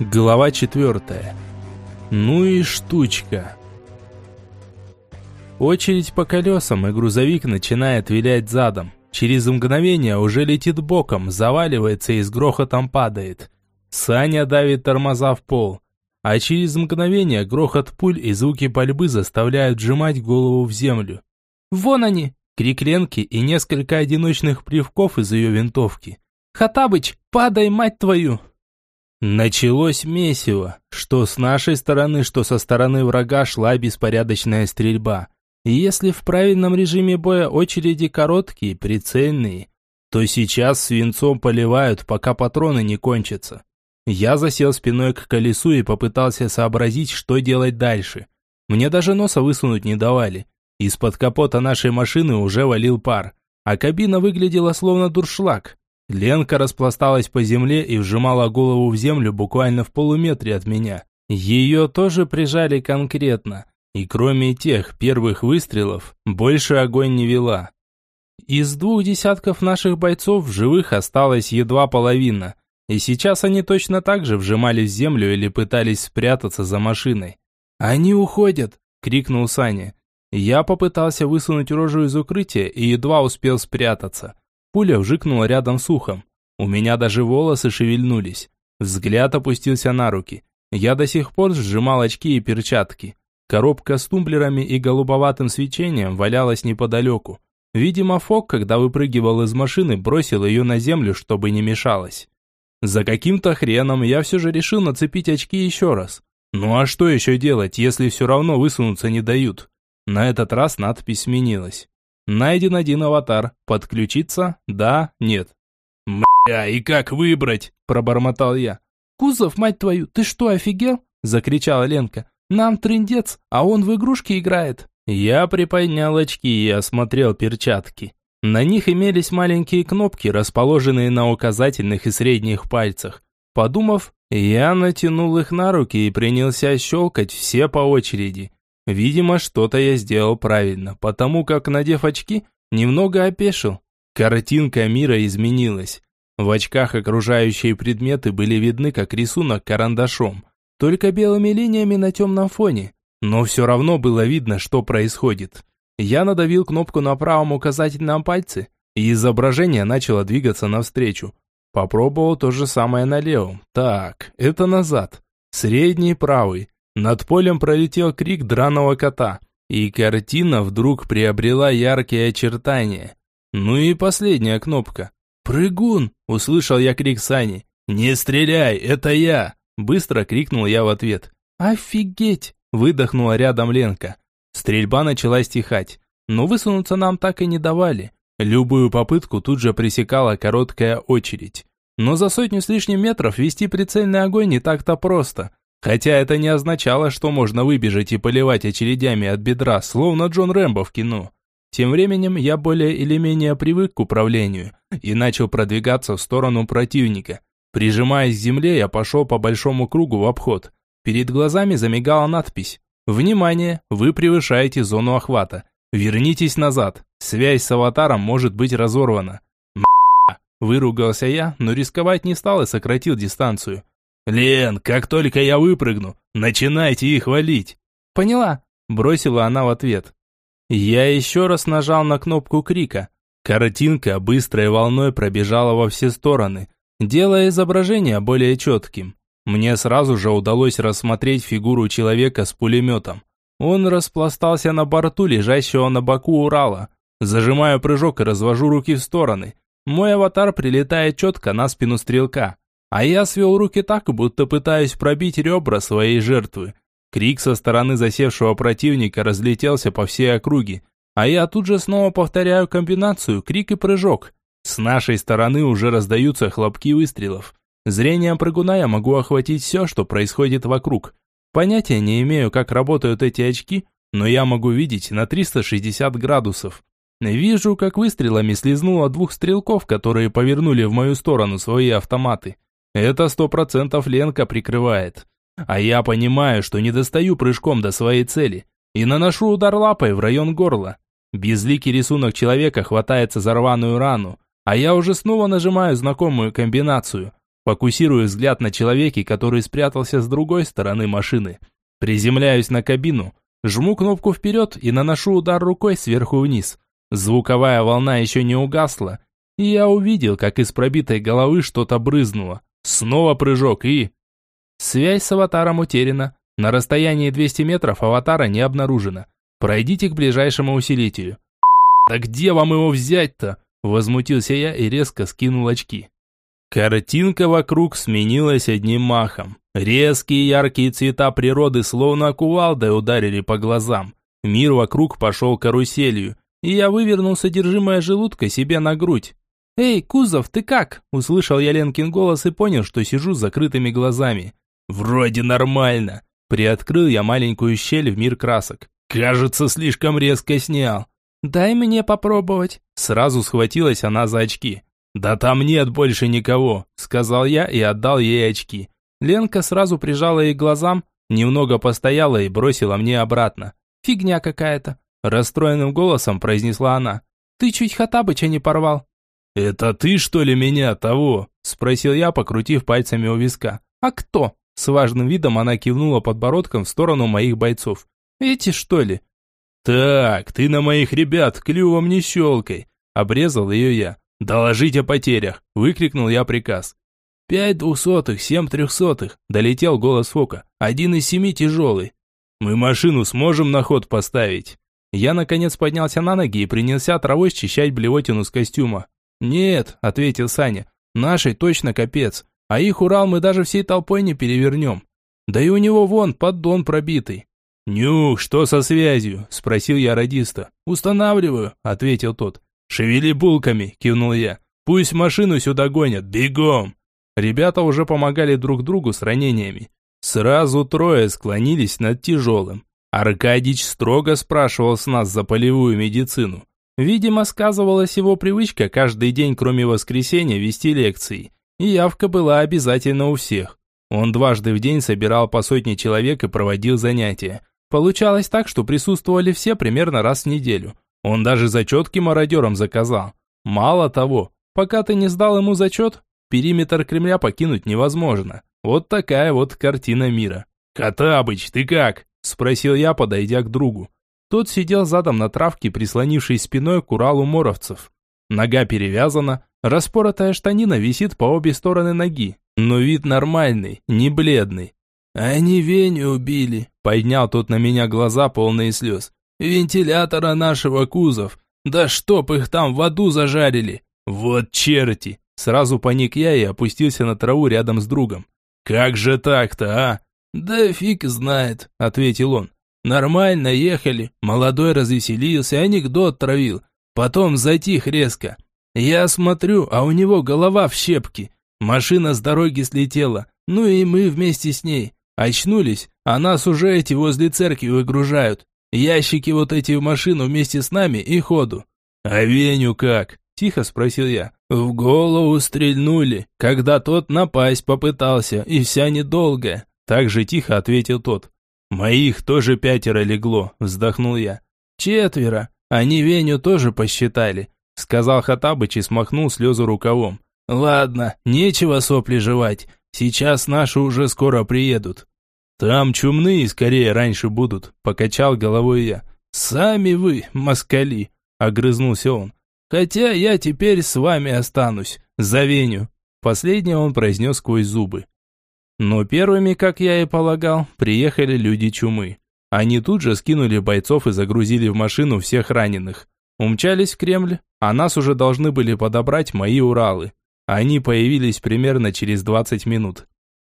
Глава четвертая. Ну и штучка. Очередь по колесам, и грузовик начинает вилять задом. Через мгновение уже летит боком, заваливается и с грохотом падает. Саня давит тормоза в пол. А через мгновение грохот пуль и звуки пальбы заставляют сжимать голову в землю. «Вон они!» – крик Ленки и несколько одиночных плевков из ее винтовки. «Хатабыч, падай, мать твою!» Началось месиво. Что с нашей стороны, что со стороны врага шла беспорядочная стрельба. И если в правильном режиме боя очереди короткие, прицельные, то сейчас свинцом поливают, пока патроны не кончатся. Я засел спиной к колесу и попытался сообразить, что делать дальше. Мне даже носа высунуть не давали. Из-под капота нашей машины уже валил пар, а кабина выглядела словно дуршлаг. Ленка распласталась по земле и вжимала голову в землю буквально в полуметре от меня. Ее тоже прижали конкретно, и кроме тех первых выстрелов, больше огонь не вела. Из двух десятков наших бойцов в живых осталась едва половина, и сейчас они точно так же вжимались в землю или пытались спрятаться за машиной. «Они уходят!» – крикнул Саня. Я попытался высунуть рожу из укрытия и едва успел спрятаться. Пуля вжикнула рядом с ухом. У меня даже волосы шевельнулись. Взгляд опустился на руки. Я до сих пор сжимал очки и перчатки. Коробка с тумблерами и голубоватым свечением валялась неподалеку. Видимо, Фок, когда выпрыгивал из машины, бросил ее на землю, чтобы не мешалось. За каким-то хреном я все же решил нацепить очки еще раз. Ну а что еще делать, если все равно высунуться не дают? На этот раз надпись сменилась. Найден один аватар. Подключиться? Да? Нет. «Мля, и как выбрать?» – пробормотал я. «Кузов, мать твою, ты что, офигел?» – закричала Ленка. «Нам трындец, а он в игрушки играет». Я приподнял очки и осмотрел перчатки. На них имелись маленькие кнопки, расположенные на указательных и средних пальцах. Подумав, я натянул их на руки и принялся щелкать все по очереди. Видимо, что-то я сделал правильно, потому как, надев очки, немного опешил. Картинка мира изменилась. В очках окружающие предметы были видны как рисунок карандашом, только белыми линиями на темном фоне. Но все равно было видно, что происходит. Я надавил кнопку на правом указательном пальце, и изображение начало двигаться навстречу. Попробовал то же самое на левом. Так, это назад. Средний правый. Над полем пролетел крик драного кота, и картина вдруг приобрела яркие очертания. Ну и последняя кнопка. «Прыгун!» – услышал я крик Сани. «Не стреляй, это я!» – быстро крикнул я в ответ. «Офигеть!» – выдохнула рядом Ленка. Стрельба начала стихать, но высунуться нам так и не давали. Любую попытку тут же пресекала короткая очередь. Но за сотню с лишним метров вести прицельный огонь не так-то просто. Хотя это не означало, что можно выбежать и поливать очередями от бедра, словно Джон Рэмбо в кино. Тем временем я более или менее привык к управлению и начал продвигаться в сторону противника. Прижимаясь к земле, я пошел по большому кругу в обход. Перед глазами замигала надпись «Внимание! Вы превышаете зону охвата. Вернитесь назад. Связь с аватаром может быть разорвана». Выругался я, но рисковать не стал и сократил дистанцию. «Лен, как только я выпрыгну, начинайте их валить!» «Поняла!» – бросила она в ответ. Я еще раз нажал на кнопку крика. Картинка быстрой волной пробежала во все стороны, делая изображение более четким. Мне сразу же удалось рассмотреть фигуру человека с пулеметом. Он распластался на борту, лежащего на боку Урала. Зажимаю прыжок и развожу руки в стороны. Мой аватар прилетает четко на спину стрелка. А я свел руки так, будто пытаюсь пробить ребра своей жертвы. Крик со стороны засевшего противника разлетелся по всей округе. А я тут же снова повторяю комбинацию крик и прыжок. С нашей стороны уже раздаются хлопки выстрелов. Зрением прыгуна я могу охватить все, что происходит вокруг. Понятия не имею, как работают эти очки, но я могу видеть на 360 градусов. Вижу, как выстрелами слезнуло двух стрелков, которые повернули в мою сторону свои автоматы. Это сто процентов Ленка прикрывает. А я понимаю, что не достаю прыжком до своей цели и наношу удар лапой в район горла. Безликий рисунок человека хватается за рваную рану, а я уже снова нажимаю знакомую комбинацию. Фокусирую взгляд на человеке, который спрятался с другой стороны машины. Приземляюсь на кабину, жму кнопку вперед и наношу удар рукой сверху вниз. Звуковая волна еще не угасла, и я увидел, как из пробитой головы что-то брызнуло. Снова прыжок и... Связь с аватаром утеряна. На расстоянии 200 метров аватара не обнаружено. Пройдите к ближайшему усилителю. «Да где вам его взять-то?» Возмутился я и резко скинул очки. Картинка вокруг сменилась одним махом. Резкие яркие цвета природы словно кувалдой ударили по глазам. Мир вокруг пошел каруселью, и я вывернул содержимое желудка себе на грудь. «Эй, Кузов, ты как?» – услышал я Ленкин голос и понял, что сижу с закрытыми глазами. «Вроде нормально». Приоткрыл я маленькую щель в мир красок. «Кажется, слишком резко снял». «Дай мне попробовать». Сразу схватилась она за очки. «Да там нет больше никого», – сказал я и отдал ей очки. Ленка сразу прижала их к глазам, немного постояла и бросила мне обратно. «Фигня какая-то», – расстроенным голосом произнесла она. «Ты чуть Хатабыча не порвал». «Это ты, что ли, меня того?» – спросил я, покрутив пальцами у виска. «А кто?» С важным видом она кивнула подбородком в сторону моих бойцов. «Эти, что ли?» «Так, ты на моих ребят клювом не щелкай!» – обрезал ее я. «Доложить о потерях!» – выкрикнул я приказ. «Пять двухсотых, семь трехсотых!» – долетел голос Фока. «Один из семи тяжелый!» «Мы машину сможем на ход поставить?» Я, наконец, поднялся на ноги и принялся травой счищать блевотину с костюма. «Нет», – ответил Саня, – «нашей точно капец, а их Урал мы даже всей толпой не перевернем. Да и у него вон поддон пробитый». «Нюх, что со связью?» – спросил я радиста. «Устанавливаю», – ответил тот. «Шевели булками», – кивнул я. «Пусть машину сюда гонят, бегом!» Ребята уже помогали друг другу с ранениями. Сразу трое склонились над тяжелым. Аркадич строго спрашивал с нас за полевую медицину. Видимо, сказывалась его привычка каждый день, кроме воскресенья, вести лекции. И явка была обязательно у всех. Он дважды в день собирал по сотне человек и проводил занятия. Получалось так, что присутствовали все примерно раз в неделю. Он даже зачетки мародерам заказал. Мало того, пока ты не сдал ему зачет, периметр Кремля покинуть невозможно. Вот такая вот картина мира. «Котабыч, ты как?» – спросил я, подойдя к другу. Тот сидел задом на травке, прислонившись спиной к Уралу моровцев. Нога перевязана, распоротая штанина висит по обе стороны ноги, но вид нормальный, не бледный. «Они Веню убили», — поднял тот на меня глаза, полные слез. «Вентилятора нашего кузов. Да чтоб их там в аду зажарили!» «Вот черти!» Сразу паник я и опустился на траву рядом с другом. «Как же так-то, а?» «Да фиг знает», — ответил он. Нормально ехали, молодой развеселился, анекдот травил. Потом затих резко. Я смотрю, а у него голова в щепке. Машина с дороги слетела, ну и мы вместе с ней. Очнулись, а нас уже эти возле церкви выгружают. Ящики вот эти в машину вместе с нами и ходу. А Веню как? Тихо спросил я. В голову стрельнули, когда тот напасть попытался, и вся недолго. Так же тихо ответил тот. «Моих тоже пятеро легло», – вздохнул я. «Четверо. Они Веню тоже посчитали», – сказал Хатабыч и смахнул слезы рукавом. «Ладно, нечего сопли жевать. Сейчас наши уже скоро приедут». «Там чумные скорее раньше будут», – покачал головой я. «Сами вы, москали», – огрызнулся он. «Хотя я теперь с вами останусь, за Веню». Последнее он произнес сквозь зубы. Но первыми, как я и полагал, приехали люди чумы. Они тут же скинули бойцов и загрузили в машину всех раненых. Умчались в Кремль, а нас уже должны были подобрать мои Уралы. Они появились примерно через 20 минут.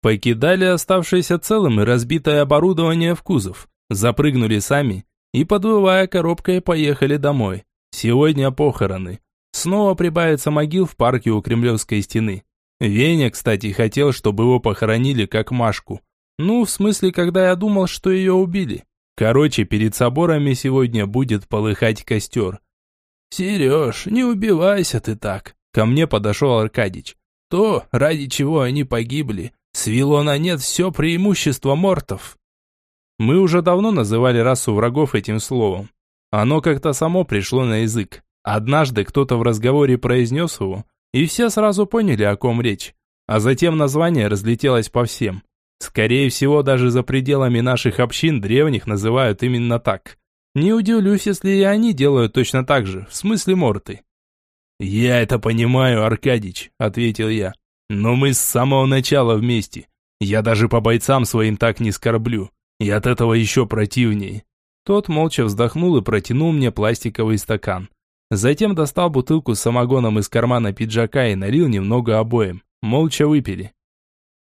Покидали оставшееся целым и разбитое оборудование в кузов, запрыгнули сами и, подвывая коробкой, поехали домой. Сегодня похороны. Снова прибавится могил в парке у Кремлевской стены. Веня, кстати, хотел, чтобы его похоронили как Машку. Ну, в смысле, когда я думал, что ее убили. Короче, перед соборами сегодня будет полыхать костер. «Сереж, не убивайся ты так!» Ко мне подошел Аркадич. «То, ради чего они погибли, свело на нет все преимущество мортов». Мы уже давно называли расу врагов этим словом. Оно как-то само пришло на язык. Однажды кто-то в разговоре произнес его, и все сразу поняли, о ком речь. а затем название разлетелось по всем. Скорее всего, даже за пределами наших общин древних называют именно так. Не удивлюсь, если и они делают точно так же, в смысле морты. «Я это понимаю, Аркадич», — ответил я. «Но мы с самого начала вместе. Я даже по бойцам своим так не скорблю. И от этого еще противнее». Тот молча вздохнул и протянул мне пластиковый стакан. Затем достал бутылку с самогоном из кармана пиджака и налил немного обоим. Молча выпили.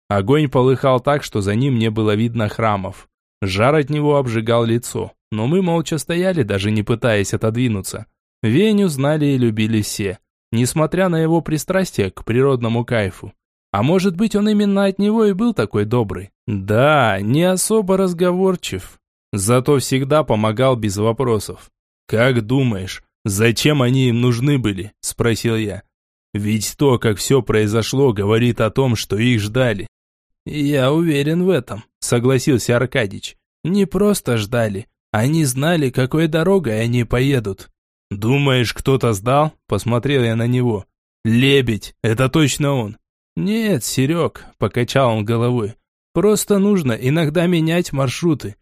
Огонь полыхал так, что за ним не было видно храмов. Жар от него обжигал лицо, но мы молча стояли, даже не пытаясь отодвинуться. Веню знали и любили все, несмотря на его пристрастие к природному кайфу. А может быть, он именно от него и был такой добрый? Да, не особо разговорчив. Зато всегда помогал без вопросов. «Как думаешь, «Зачем они им нужны были?» – спросил я. «Ведь то, как все произошло, говорит о том, что их ждали». «Я уверен в этом», – согласился Аркадич. «Не просто ждали. Они знали, какой дорогой они поедут». «Думаешь, кто-то сдал?» – посмотрел я на него. «Лебедь, это точно он». «Нет, Серег», – покачал он головой. «Просто нужно иногда менять маршруты.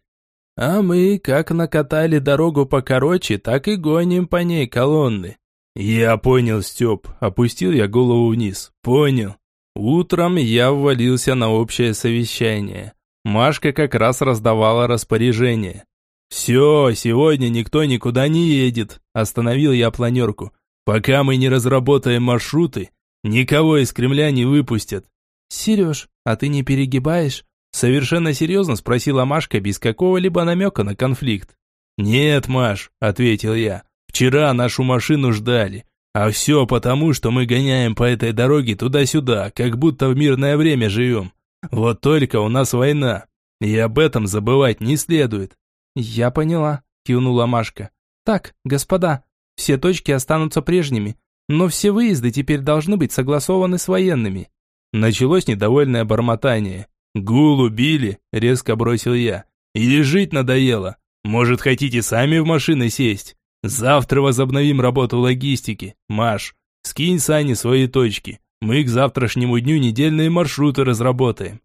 А мы как накатали дорогу покороче, так и гоним по ней колонны. Я понял, Степ, опустил я голову вниз. Понял. Утром я ввалился на общее совещание. Машка как раз раздавала распоряжение. «Все, сегодня никто никуда не едет», – остановил я планерку. «Пока мы не разработаем маршруты, никого из Кремля не выпустят». «Сереж, а ты не перегибаешь?» Совершенно серьезно спросила Машка без какого-либо намека на конфликт. «Нет, Маш», — ответил я, — «вчера нашу машину ждали. А все потому, что мы гоняем по этой дороге туда-сюда, как будто в мирное время живем. Вот только у нас война, и об этом забывать не следует». «Я поняла», — кивнула Машка. «Так, господа, все точки останутся прежними, но все выезды теперь должны быть согласованы с военными». Началось недовольное бормотание. «Гул убили», — резко бросил я. «Или жить надоело? Может, хотите сами в машины сесть? Завтра возобновим работу логистики. Маш, скинь Сане свои точки. Мы к завтрашнему дню недельные маршруты разработаем».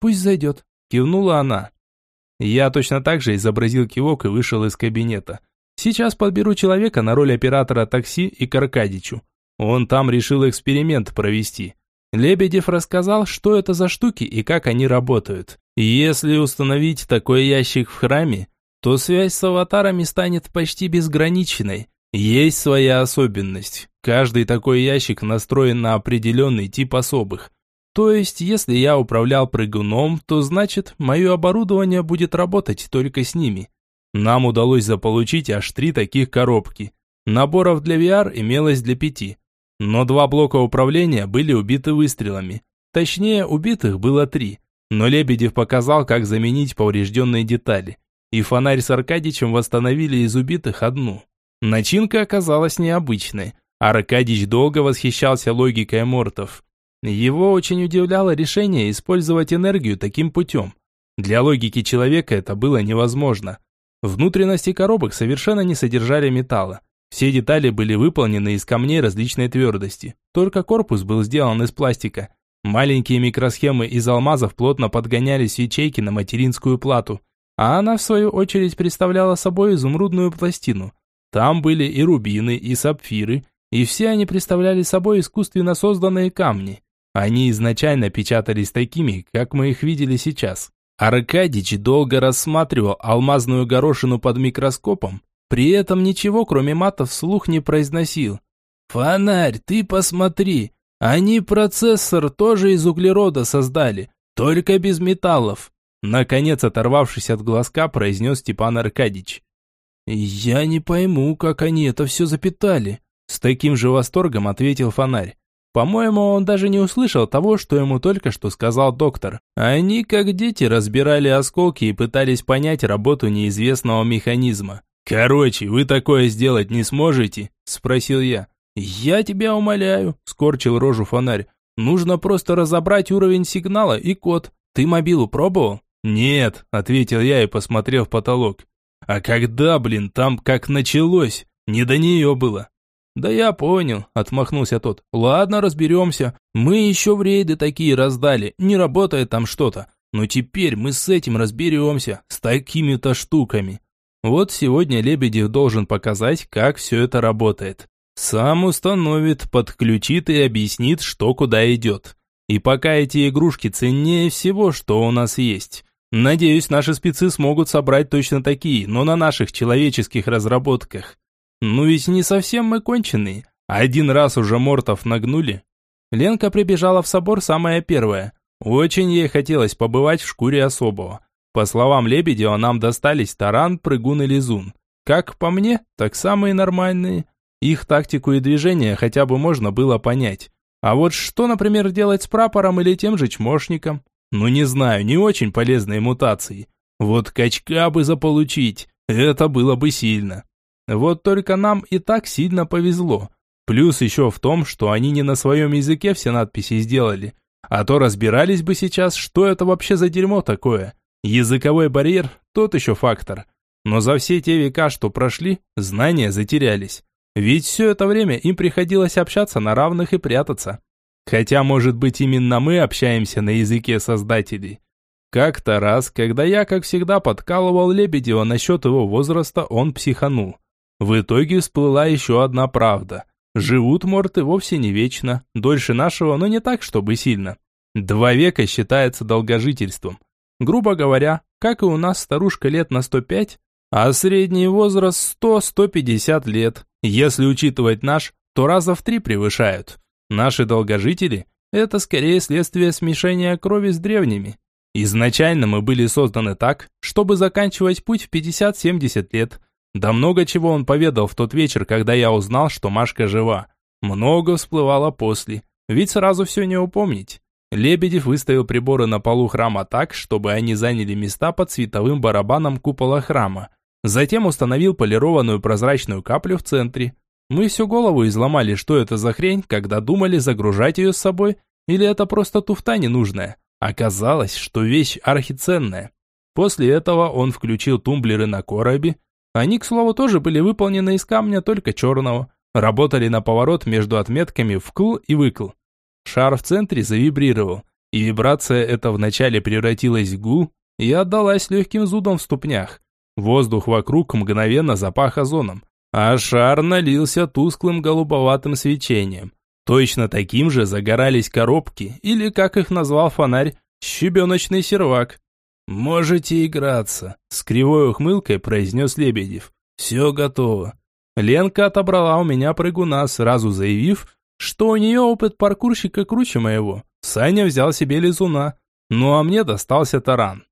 «Пусть зайдет», — кивнула она. Я точно так же изобразил кивок и вышел из кабинета. Сейчас подберу человека на роль оператора такси и к Аркадичу. Он там решил эксперимент провести. Лебедев рассказал, что это за штуки и как они работают. Если установить такой ящик в храме, то связь с аватарами станет почти безграничной. Есть своя особенность. Каждый такой ящик настроен на определенный тип особых. То есть, если я управлял прыгуном, то значит, мое оборудование будет работать только с ними. Нам удалось заполучить аж три таких коробки. Наборов для VR имелось для пяти. Но два блока управления были убиты выстрелами. Точнее, убитых было три. Но Лебедев показал, как заменить поврежденные детали. И фонарь с Аркадичем восстановили из убитых одну. Начинка оказалась необычной. Аркадич долго восхищался логикой мортов. Его очень удивляло решение использовать энергию таким путем. Для логики человека это было невозможно. Внутренности коробок совершенно не содержали металла. Все детали были выполнены из камней различной твердости. Только корпус был сделан из пластика. Маленькие микросхемы из алмазов плотно подгонялись в ячейки на материнскую плату. А она, в свою очередь, представляла собой изумрудную пластину. Там были и рубины, и сапфиры, и все они представляли собой искусственно созданные камни. Они изначально печатались такими, как мы их видели сейчас. Аркадич долго рассматривал алмазную горошину под микроскопом, при этом ничего, кроме матов, вслух не произносил. «Фонарь, ты посмотри! Они процессор тоже из углерода создали, только без металлов!» Наконец, оторвавшись от глазка, произнес Степан Аркадьевич. «Я не пойму, как они это все запитали», с таким же восторгом ответил фонарь. По-моему, он даже не услышал того, что ему только что сказал доктор. Они, как дети, разбирали осколки и пытались понять работу неизвестного механизма. «Короче, вы такое сделать не сможете?» – спросил я. «Я тебя умоляю», – скорчил рожу фонарь. «Нужно просто разобрать уровень сигнала и код. Ты мобилу пробовал?» «Нет», – ответил я и посмотрел в потолок. «А когда, блин, там как началось? Не до нее было». «Да я понял», – отмахнулся тот. «Ладно, разберемся. Мы еще в рейды такие раздали, не работает там что-то. Но теперь мы с этим разберемся, с такими-то штуками». Вот сегодня Лебедев должен показать, как все это работает. Сам установит, подключит и объяснит, что куда идет. И пока эти игрушки ценнее всего, что у нас есть. Надеюсь, наши спецы смогут собрать точно такие, но на наших человеческих разработках. Ну ведь не совсем мы конченые. Один раз уже мортов нагнули. Ленка прибежала в собор самая первая. Очень ей хотелось побывать в шкуре особого. По словам Лебедева, нам достались таран, прыгун и лизун. Как по мне, так самые нормальные. Их тактику и движение хотя бы можно было понять. А вот что, например, делать с прапором или тем же чмошником? Ну не знаю, не очень полезные мутации. Вот качка бы заполучить, это было бы сильно. Вот только нам и так сильно повезло. Плюс еще в том, что они не на своем языке все надписи сделали. А то разбирались бы сейчас, что это вообще за дерьмо такое. Языковой барьер – тот еще фактор. Но за все те века, что прошли, знания затерялись. Ведь все это время им приходилось общаться на равных и прятаться. Хотя, может быть, именно мы общаемся на языке создателей. Как-то раз, когда я, как всегда, подкалывал Лебедева насчет его возраста, он психанул. В итоге всплыла еще одна правда. Живут морты вовсе не вечно, дольше нашего, но не так, чтобы сильно. Два века считается долгожительством. Грубо говоря, как и у нас старушка лет на 105, а средний возраст 100-150 лет. Если учитывать наш, то раза в три превышают. Наши долгожители – это скорее следствие смешения крови с древними. Изначально мы были созданы так, чтобы заканчивать путь в 50-70 лет. Да много чего он поведал в тот вечер, когда я узнал, что Машка жива. Много всплывало после, ведь сразу все не упомнить. Лебедев выставил приборы на полу храма так, чтобы они заняли места под световым барабаном купола храма. Затем установил полированную прозрачную каплю в центре. Мы всю голову изломали, что это за хрень, когда думали загружать ее с собой, или это просто туфта ненужная. Оказалось, что вещь архиценная. После этого он включил тумблеры на коробе. Они, к слову, тоже были выполнены из камня, только черного. Работали на поворот между отметками вкл и выкл. Шар в центре завибрировал, и вибрация эта вначале превратилась в гул и отдалась легким зудом в ступнях. Воздух вокруг мгновенно запах озоном, а шар налился тусклым голубоватым свечением. Точно таким же загорались коробки, или, как их назвал фонарь, щебеночный сервак. «Можете играться», — с кривой ухмылкой произнес Лебедев. «Все готово». Ленка отобрала у меня прыгуна, сразу заявив, что у нее опыт паркурщика круче моего. Саня взял себе лизуна, ну а мне достался таран.